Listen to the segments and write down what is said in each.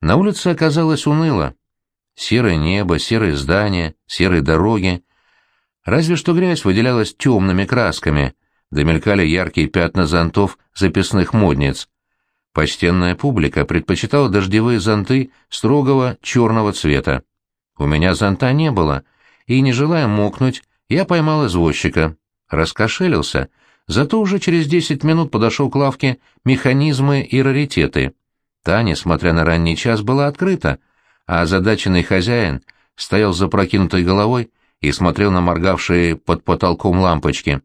На улице оказалось уныло. Серое небо, серые здания, серые дороги. Разве что грязь выделялась темными красками, домелькали яркие пятна зонтов записных модниц. Почтенная публика предпочитала дождевые зонты строгого черного цвета. У меня зонта не было, и, не желая мокнуть, я поймал извозчика. Раскошелился, зато уже через десять минут подошел к лавке «Механизмы и раритеты». Та, несмотря на ранний час, была открыта, а озадаченный хозяин стоял с запрокинутой головой и смотрел на моргавшие под потолком лампочки.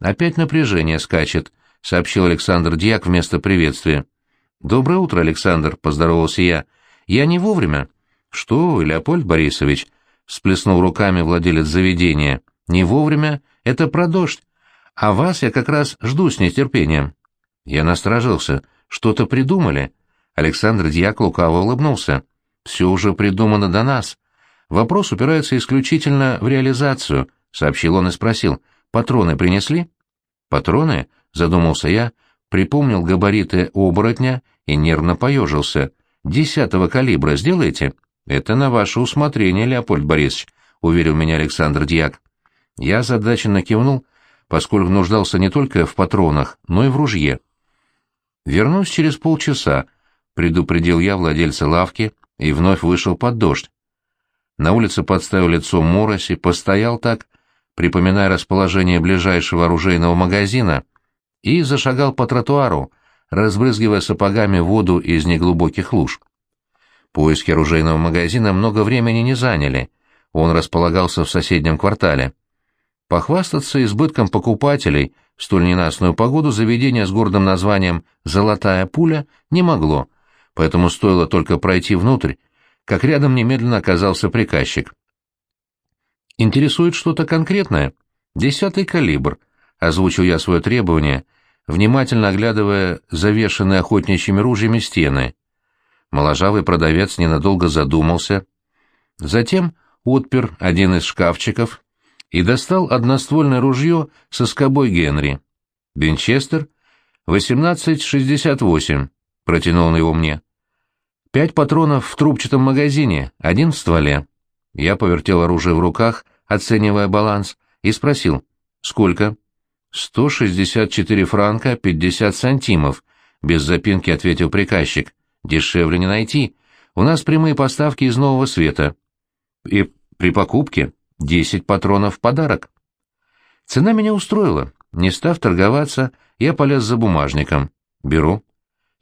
«Опять напряжение скачет», — сообщил Александр Дьяк вместо приветствия. «Доброе утро, Александр», — поздоровался я. «Я не вовремя». «Что вы, Леопольд Борисович?» — всплеснул руками владелец заведения. «Не вовремя? Это про дождь. А вас я как раз жду с нетерпением». Я насторожился. «Что-то придумали?» Александр Дьяк лукаво улыбнулся. «Все уже придумано до нас. Вопрос упирается исключительно в реализацию», — сообщил он и спросил. «Патроны принесли?» «Патроны?» — задумался я, припомнил габариты оборотня и нервно поежился. «Десятого калибра сделаете?» «Это на ваше усмотрение, Леопольд Борисович», — уверил меня Александр Дьяк. Я задаченно кивнул, поскольку нуждался не только в патронах, но и в ружье. «Вернусь через полчаса», — предупредил я владельца лавки и вновь вышел под дождь. На улице подставил лицо мороси, постоял так, припоминая расположение ближайшего оружейного магазина, и зашагал по тротуару, разбрызгивая сапогами воду из неглубоких луж. Поиски оружейного магазина много времени не заняли, он располагался в соседнем квартале. Похвастаться избытком покупателей в столь ненастную погоду заведение с гордым названием «Золотая пуля» не могло, поэтому стоило только пройти внутрь, как рядом немедленно оказался приказчик. «Интересует что-то конкретное?» «Десятый калибр», — озвучил я свое требование, внимательно оглядывая завешенные охотничьими ружьями стены. Моложавый продавец ненадолго задумался, затем отпер один из шкафчиков и достал одноствольное ружье со скобой Генри. «Винчестер? 1868», — протянул он его мне. «Пять патронов в трубчатом магазине, один в стволе». Я повертел оружие в руках, оценивая баланс, и спросил, «Сколько?» «Сто шестьдесят четыре франка пятьдесят сантимов», — без запинки ответил приказчик. «Дешевле не найти. У нас прямые поставки из Нового Света. И при покупке десять патронов в подарок». Цена меня устроила. Не став торговаться, я полез за бумажником. «Беру».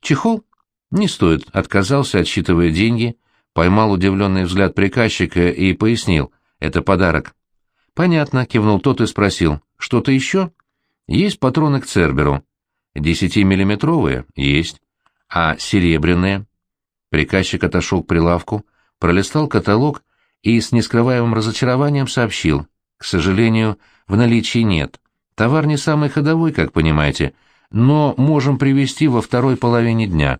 «Чехол?» «Не стоит», — отказался, отсчитывая деньги, поймал удивленный взгляд приказчика и пояснил. «Это подарок». «Понятно», — кивнул тот и спросил. «Что-то еще?» Есть патроны к Церберу. Десятимиллиметровые? Есть. А серебряные? Приказчик отошел к прилавку, пролистал каталог и с нескрываемым разочарованием сообщил. К сожалению, в наличии нет. Товар не самый ходовой, как понимаете, но можем привезти во второй половине дня.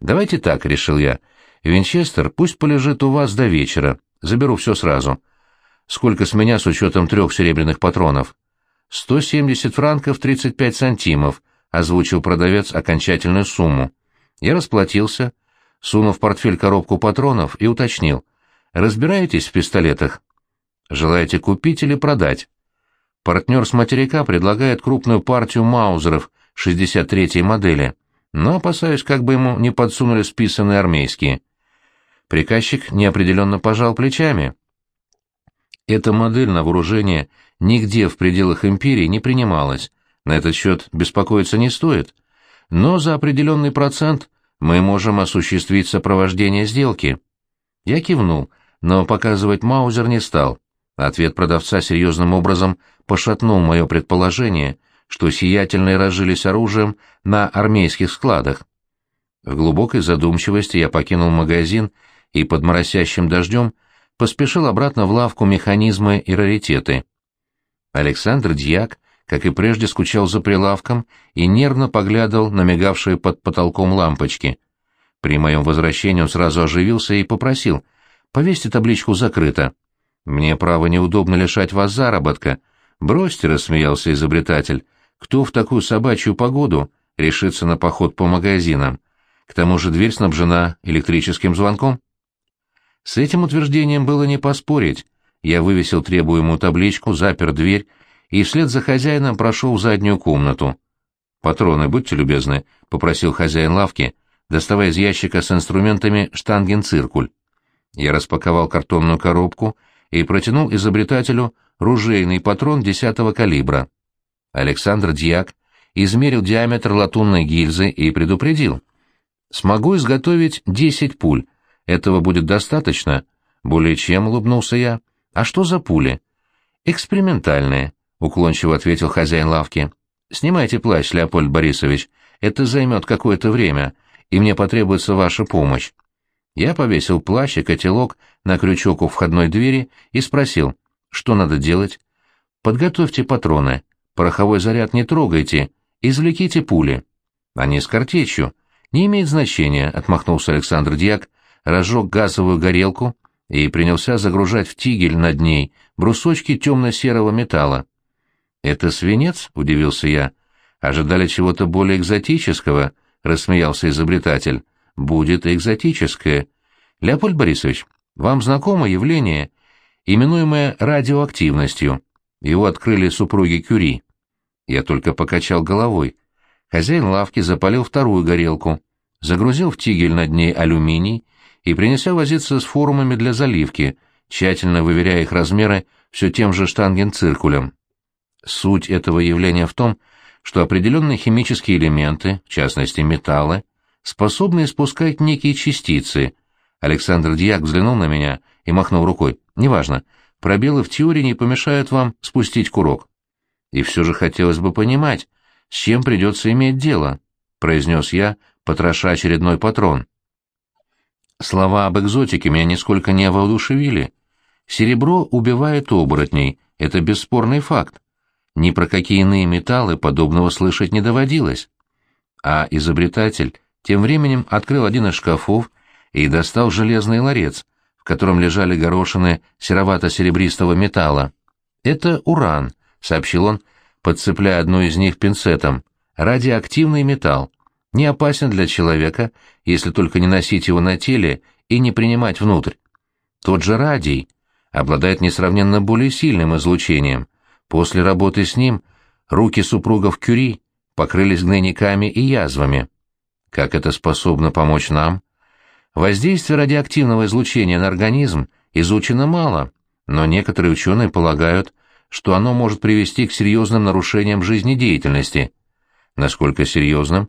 Давайте так, решил я. Винчестер пусть полежит у вас до вечера. Заберу все сразу. Сколько с меня с учетом трех серебряных патронов? «Сто семьдесят франков тридцать пять сантимов», — озвучил продавец окончательную сумму. Я расплатился, сунув в портфель коробку патронов и уточнил. «Разбираетесь в пистолетах? Желаете купить или продать?» Партнер с материка предлагает крупную партию маузеров 63-й модели, но опасаюсь, как бы ему не подсунули списанные армейские. Приказчик неопределенно пожал плечами. Эта модель на вооружение нигде в пределах империи не принималась, на этот счет беспокоиться не стоит. Но за определенный процент мы можем осуществить сопровождение сделки. Я кивнул, но показывать Маузер не стал. Ответ продавца серьезным образом пошатнул мое предположение, что сиятельные разжились оружием на армейских складах. В глубокой задумчивости я покинул магазин и под моросящим дождем поспешил обратно в лавку механизмы и раритеты. Александр Дьяк, как и прежде, скучал за прилавком и нервно поглядывал на мигавшие под потолком лампочки. При моем возвращении он сразу оживился и попросил «Повесьте табличку «Закрыто». «Мне, право, неудобно лишать вас заработка». «Бросьте», — рассмеялся изобретатель, — «кто в такую собачью погоду решится на поход по магазинам? К тому же дверь снабжена электрическим звонком. С этим утверждением было не поспорить. Я вывесил требуемую табличку, запер дверь и вслед за хозяином прошел в заднюю комнату. «Патроны, будьте любезны», — попросил хозяин лавки, доставая из ящика с инструментами штангенциркуль. Я распаковал картонную коробку и протянул изобретателю ружейный патрон десятого калибра. Александр Дьяк измерил диаметр латунной гильзы и предупредил. «Смогу изготовить десять пуль. Этого будет достаточно?» «Более чем», — улыбнулся я. «А что за пули?» «Экспериментальные», — уклончиво ответил хозяин лавки. «Снимайте плащ, Леопольд Борисович. Это займет какое-то время, и мне потребуется ваша помощь». Я повесил плащ и котелок на крючок у входной двери и спросил, что надо делать. «Подготовьте патроны. Пороховой заряд не трогайте. Извлеките пули». «Они с картечью». «Не имеет значения», — отмахнулся Александр Дьяк, разжег газовую горелку и принялся загружать в тигель над ней брусочки темно-серого металла. «Это свинец?» — удивился я. «Ожидали чего-то более экзотического?» — рассмеялся изобретатель будет экзотическое. Леопольд Борисович, вам знакомо явление, именуемое радиоактивностью? Его открыли супруги Кюри. Я только покачал головой. Хозяин лавки запалил вторую горелку, загрузил в тигель над ней алюминий и принялся возиться с форумами для заливки, тщательно выверяя их размеры все тем же штангенциркулем. Суть этого явления в том, что определенные химические элементы, в частности металлы, способны испускать некие частицы. Александр Дьяк взглянул на меня и махнул рукой. «Неважно, пробелы в теории не помешают вам спустить курок». «И все же хотелось бы понимать, с чем придется иметь дело», — произнес я, потроша очередной патрон. Слова об экзотике меня нисколько не воодушевили. Серебро убивает оборотней, это бесспорный факт. Ни про какие иные металлы подобного слышать не доводилось. А изобретатель тем временем открыл один из шкафов и достал железный ларец, в котором лежали горошины серовато-серебристого металла. «Это уран», — сообщил он, подцепляя одну из них пинцетом. «Радиоактивный металл. Не опасен для человека, если только не носить его на теле и не принимать внутрь. Тот же радий обладает несравненно более сильным излучением. После работы с ним руки супругов Кюри покрылись гнойниками и язвами. Как это способно помочь нам? Воздействие радиоактивного излучения на организм изучено мало, но некоторые ученые полагают, что оно может привести к серьезным нарушениям жизнедеятельности. Насколько серьезным?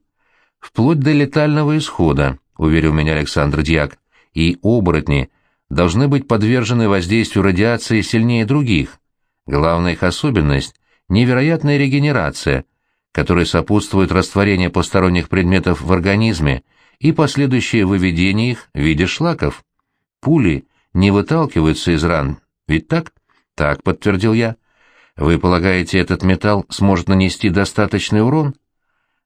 Вплоть до летального исхода, уверил меня Александр Дьяк, и оборотни должны быть подвержены воздействию радиации сильнее других. Главная их особенность – невероятная регенерация – которые сопутствуют растворению посторонних предметов в организме и последующее выведение их в виде шлаков. Пули не выталкиваются из ран, ведь так? Так, подтвердил я. Вы полагаете, этот металл сможет нанести достаточный урон?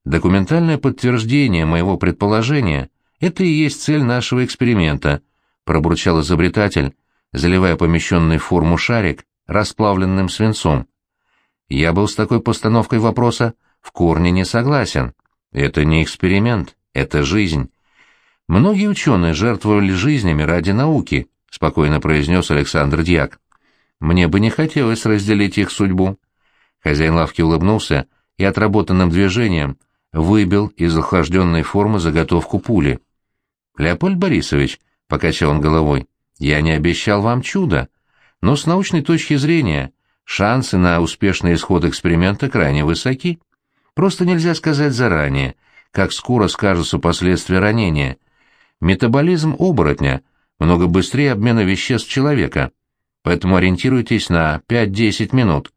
Документальное подтверждение моего предположения — это и есть цель нашего эксперимента, пробурчал изобретатель, заливая помещенный в форму шарик расплавленным свинцом. Я был с такой постановкой вопроса в корне не согласен. Это не эксперимент, это жизнь. Многие ученые жертвовали жизнями ради науки, спокойно произнес Александр Дьяк. Мне бы не хотелось разделить их судьбу. Хозяин лавки улыбнулся и отработанным движением выбил из охлажденной формы заготовку пули. «Леопольд Борисович», — покачал он головой, — «я не обещал вам чуда, но с научной точки зрения шансы на успешный исход эксперимента крайне высоки». Просто нельзя сказать заранее, как скоро скажутся последствия ранения. Метаболизм оборотня много быстрее обмена веществ человека, поэтому ориентируйтесь на 5-10 минут.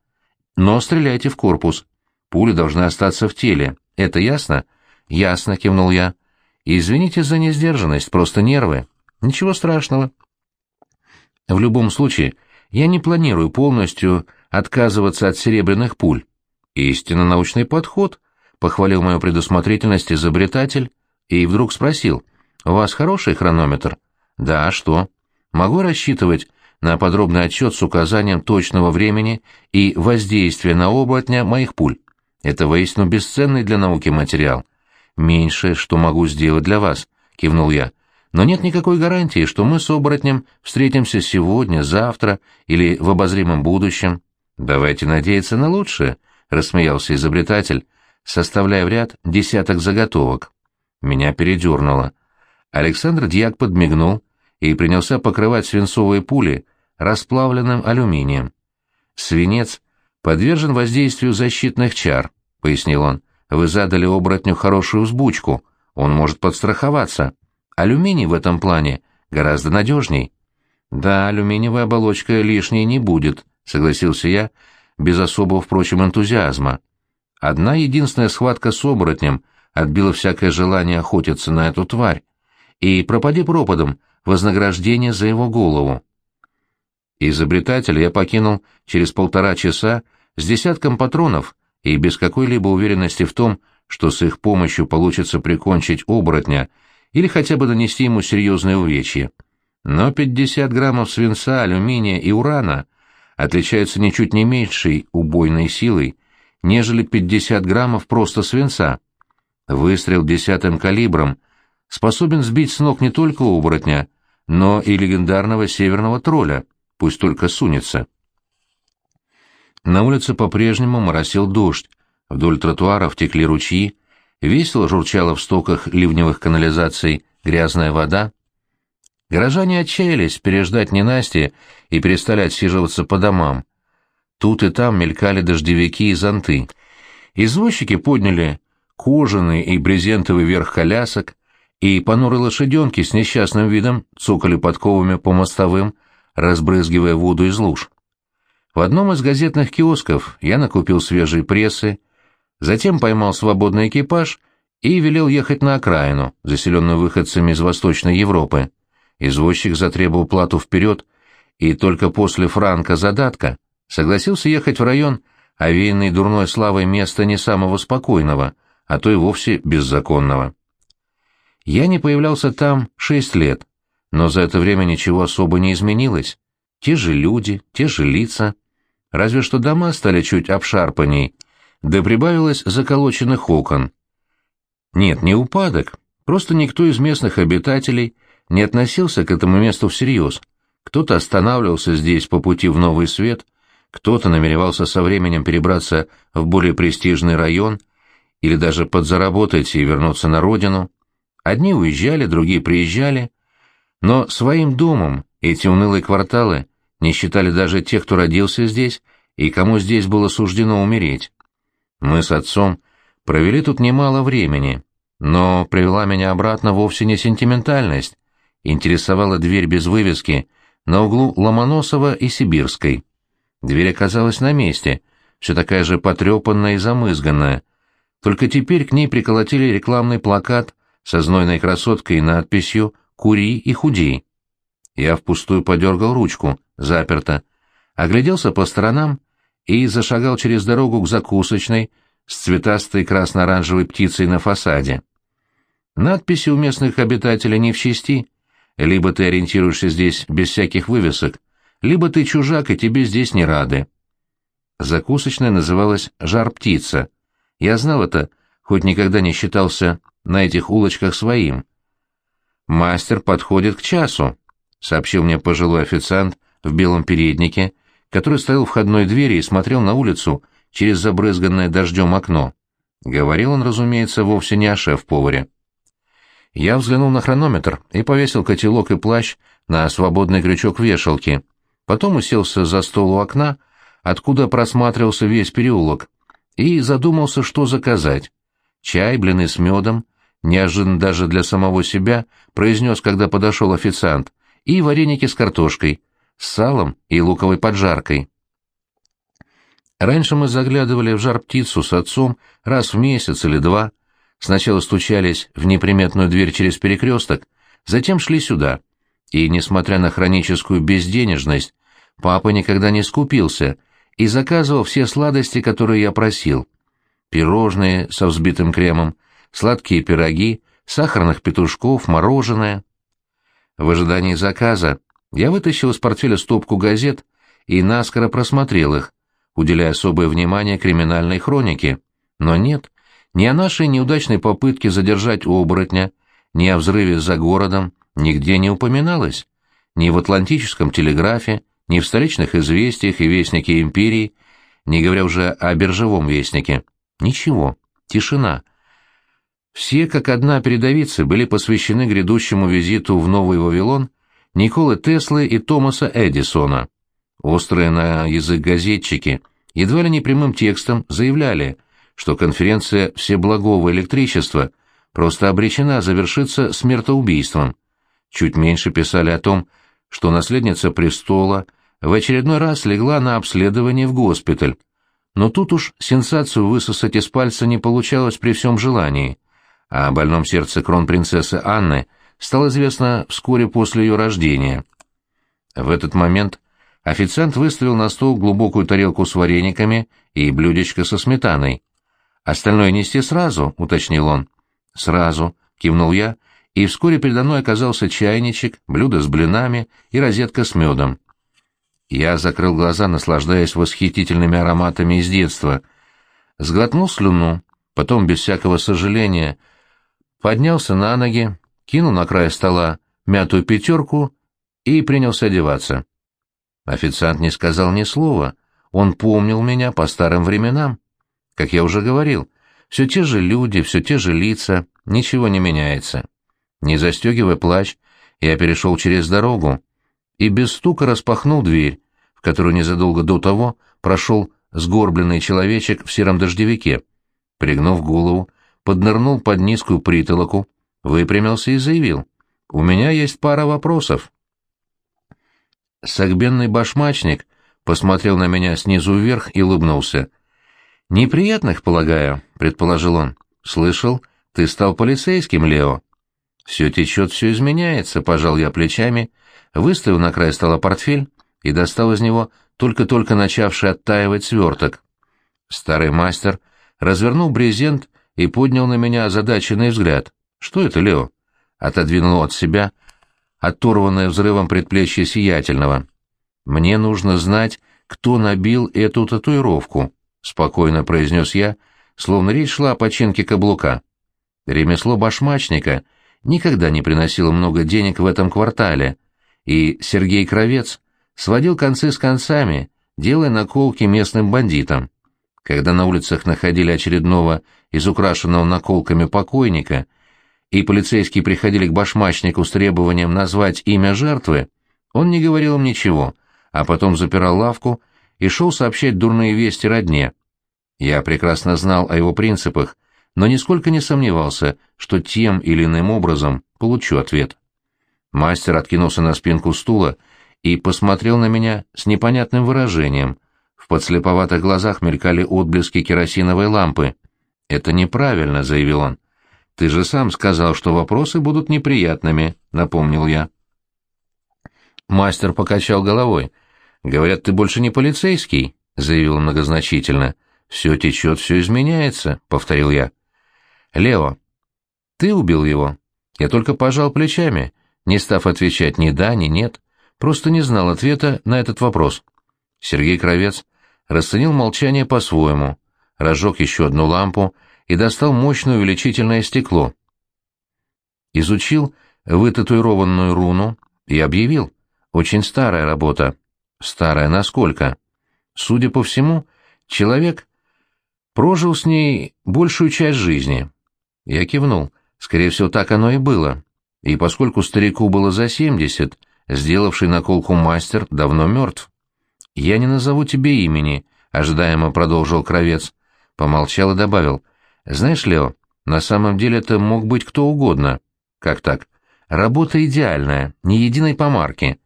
Но стреляйте в корпус. Пули должны остаться в теле. Это ясно? Ясно, кивнул я. Извините за несдержанность, просто нервы. Ничего страшного. В любом случае, я не планирую полностью отказываться от серебряных пуль. «Истинно научный подход», — похвалил мою предусмотрительность изобретатель и вдруг спросил, «У вас хороший хронометр?» «Да, а что?» «Могу рассчитывать на подробный отчет с указанием точного времени и воздействия на оборотня моих пуль. Это воистину бесценный для науки материал. меньшее, что могу сделать для вас», — кивнул я. «Но нет никакой гарантии, что мы с оборотнем встретимся сегодня, завтра или в обозримом будущем». «Давайте надеяться на лучшее», — рассмеялся изобретатель, составляя в ряд десяток заготовок. Меня передернуло. Александр Дьяк подмигнул и принялся покрывать свинцовые пули расплавленным алюминием. «Свинец подвержен воздействию защитных чар», — пояснил он. «Вы задали оборотню хорошую взбучку, он может подстраховаться. Алюминий в этом плане гораздо надежней». «Да, алюминиевая оболочка лишней не будет», — согласился я, без особого, впрочем, энтузиазма. Одна единственная схватка с оборотнем отбила всякое желание охотиться на эту тварь. И пропади пропадом вознаграждение за его голову. Изобретателя я покинул через полтора часа с десятком патронов и без какой-либо уверенности в том, что с их помощью получится прикончить оборотня или хотя бы нанести ему серьезные увечья. Но 50 граммов свинца, алюминия и урана отличаются ничуть не меньшей убойной силой, нежели 50 граммов просто свинца. Выстрел десятым калибром способен сбить с ног не только оборотня, но и легендарного северного тролля, пусть только сунется. На улице по-прежнему моросил дождь, вдоль тротуаров текли ручьи, весело журчала в стоках ливневых канализаций грязная вода. Горожане отчаялись переждать ненастье и перестали отсиживаться по домам. Тут и там мелькали дождевики и зонты. Извозчики подняли кожаный и брезентовый верх колясок, и понурые лошаденки с несчастным видом цокали подковами по мостовым, разбрызгивая воду из луж. В одном из газетных киосков я накупил свежей прессы, затем поймал свободный экипаж и велел ехать на окраину, заселенную выходцами из Восточной Европы. Извозчик затребовал плату вперед, и только после франка задатка согласился ехать в район, овеянный дурной славой места не самого спокойного, а то и вовсе беззаконного. Я не появлялся там шесть лет, но за это время ничего особо не изменилось. Те же люди, те же лица. Разве что дома стали чуть обшарпанней, да прибавилось заколоченных окон. Нет, не упадок, просто никто из местных обитателей не относился к этому месту всерьез. Кто-то останавливался здесь по пути в Новый Свет, кто-то намеревался со временем перебраться в более престижный район или даже подзаработать и вернуться на родину. Одни уезжали, другие приезжали, но своим домом эти унылые кварталы не считали даже тех, кто родился здесь и кому здесь было суждено умереть. Мы с отцом провели тут немало времени, но привела меня обратно вовсе не сентиментальность, интересовала дверь без вывески на углу Ломоносова и Сибирской. Дверь оказалась на месте, все такая же потрепанная и замызганная, только теперь к ней приколотили рекламный плакат со знойной красоткой и надписью «Кури и худей». Я впустую подергал ручку, заперто, огляделся по сторонам и зашагал через дорогу к закусочной с цветастой красно-оранжевой птицей на фасаде. Надписи у местных обитателей не в чести. Либо ты ориентируешься здесь без всяких вывесок, либо ты чужак, и тебе здесь не рады. Закусочная называлась «Жар-птица». Я знал это, хоть никогда не считался на этих улочках своим. «Мастер подходит к часу», — сообщил мне пожилой официант в белом переднике, который стоял у входной двери и смотрел на улицу через забрызганное дождем окно. Говорил он, разумеется, вовсе не о шеф-поваре. Я взглянул на хронометр и повесил котелок и плащ на свободный крючок вешалки. Потом уселся за стол у окна, откуда просматривался весь переулок, и задумался, что заказать. Чай, блины с медом, неожиданно даже для самого себя, произнес, когда подошел официант, и вареники с картошкой, с салом и луковой поджаркой. Раньше мы заглядывали в жар-птицу с отцом раз в месяц или два, сначала стучались в неприметную дверь через перекресток, затем шли сюда. И, несмотря на хроническую безденежность, папа никогда не скупился и заказывал все сладости, которые я просил. Пирожные со взбитым кремом, сладкие пироги, сахарных петушков, мороженое. В ожидании заказа я вытащил из портфеля стопку газет и наскоро просмотрел их, уделяя особое внимание криминальной хронике. Но нет, Ни о нашей неудачной попытке задержать оборотня, ни о взрыве за городом нигде не упоминалось. Ни в Атлантическом телеграфе, ни в столичных известиях и вестнике империи, не говоря уже о биржевом вестнике. Ничего, тишина. Все, как одна передовицы, были посвящены грядущему визиту в Новый Вавилон Николы Теслы и Томаса Эдисона. Острые на язык газетчики едва ли не прямым текстом заявляли, что конференция Всеблагого электричества просто обречена завершиться смертоубийством. Чуть меньше писали о том, что наследница престола в очередной раз легла на обследование в госпиталь. Но тут уж сенсацию высосать из пальца не получалось при всем желании, о больном сердце кронпринцессы Анны стало известно вскоре после ее рождения. В этот момент официант выставил на стол глубокую тарелку с варениками и блюдечко со сметаной. «Остальное нести сразу», — уточнил он. «Сразу», — кивнул я, и вскоре передо мной оказался чайничек, блюдо с блинами и розетка с медом. Я закрыл глаза, наслаждаясь восхитительными ароматами из детства. Сглотнул слюну, потом, без всякого сожаления, поднялся на ноги, кинул на край стола мятую пятерку и принялся одеваться. Официант не сказал ни слова, он помнил меня по старым временам. Как я уже говорил, все те же люди, все те же лица, ничего не меняется. Не застегивая плащ, я перешел через дорогу и без стука распахнул дверь, в которую незадолго до того прошел сгорбленный человечек в сером дождевике. Пригнув голову, поднырнул под низкую притолоку, выпрямился и заявил. «У меня есть пара вопросов». Согбенный башмачник посмотрел на меня снизу вверх и улыбнулся. «Неприятных, полагаю», — предположил он. «Слышал, ты стал полицейским, Лео». «Все течет, все изменяется», — пожал я плечами, выставил на край стола портфель и достал из него только-только начавший оттаивать сверток. Старый мастер развернул брезент и поднял на меня озадаченный взгляд. «Что это, Лео?» Отодвинул от себя оторванное взрывом предплечье сиятельного. «Мне нужно знать, кто набил эту татуировку», — спокойно произнес я, словно речь шла о починке каблука. Ремесло башмачника никогда не приносило много денег в этом квартале, и Сергей Кровец сводил концы с концами, делая наколки местным бандитам. Когда на улицах находили очередного из украшенного наколками покойника — и полицейские приходили к башмачнику с требованием назвать имя жертвы, он не говорил им ничего, а потом запирал лавку и шел сообщать дурные вести родне. Я прекрасно знал о его принципах, но нисколько не сомневался, что тем или иным образом получу ответ. Мастер откинулся на спинку стула и посмотрел на меня с непонятным выражением. В подслеповатых глазах мелькали отблески керосиновой лампы. «Это неправильно», — заявил он. «Ты же сам сказал, что вопросы будут неприятными», — напомнил я. Мастер покачал головой. «Говорят, ты больше не полицейский», — заявил многозначительно. «Все течет, все изменяется», — повторил я. «Лео, ты убил его?» Я только пожал плечами, не став отвечать ни да, ни нет, просто не знал ответа на этот вопрос. Сергей Кровец расценил молчание по-своему, разжег еще одну лампу и достал мощное увеличительное стекло. Изучил вытатуированную руну и объявил. Очень старая работа. Старая насколько? Судя по всему, человек прожил с ней большую часть жизни. Я кивнул. Скорее всего, так оно и было. И поскольку старику было за семьдесят, сделавший наколку мастер давно мертв. «Я не назову тебе имени», — ожидаемо продолжил Кровец. Помолчал и добавил — знаешь, Лео, на самом деле это мог быть кто угодно. Как так? Работа идеальная, ни единой помарки.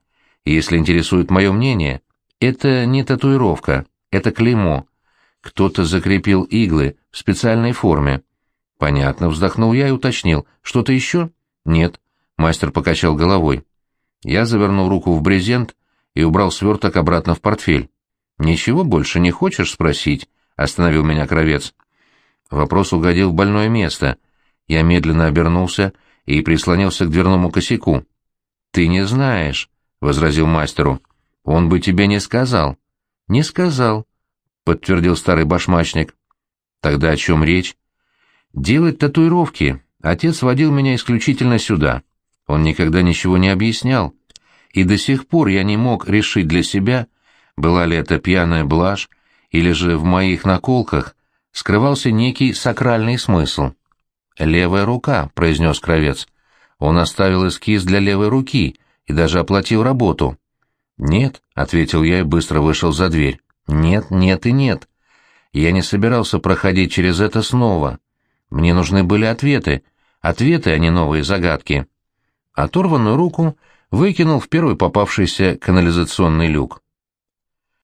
Если интересует мое мнение, это не татуировка, это клеймо. Кто-то закрепил иглы в специальной форме. Понятно, вздохнул я и уточнил. Что-то еще? Нет. Мастер покачал головой. Я завернул руку в брезент и убрал сверток обратно в портфель. «Ничего больше не хочешь спросить?» — остановил меня кровец. Вопрос угодил в больное место. Я медленно обернулся и прислонился к дверному косяку. «Ты не знаешь», — возразил мастеру. «Он бы тебе не сказал». «Не сказал», — подтвердил старый башмачник. «Тогда о чем речь?» Делать татуировки отец водил меня исключительно сюда. Он никогда ничего не объяснял. И до сих пор я не мог решить для себя, была ли это пьяная блажь, или же в моих наколках скрывался некий сакральный смысл. «Левая рука», — произнес Кровец. Он оставил эскиз для левой руки и даже оплатил работу. «Нет», — ответил я и быстро вышел за дверь. «Нет, нет и нет. Я не собирался проходить через это снова. Мне нужны были ответы. Ответы, а не новые загадки». Оторванную руку выкинул в первый попавшийся канализационный люк.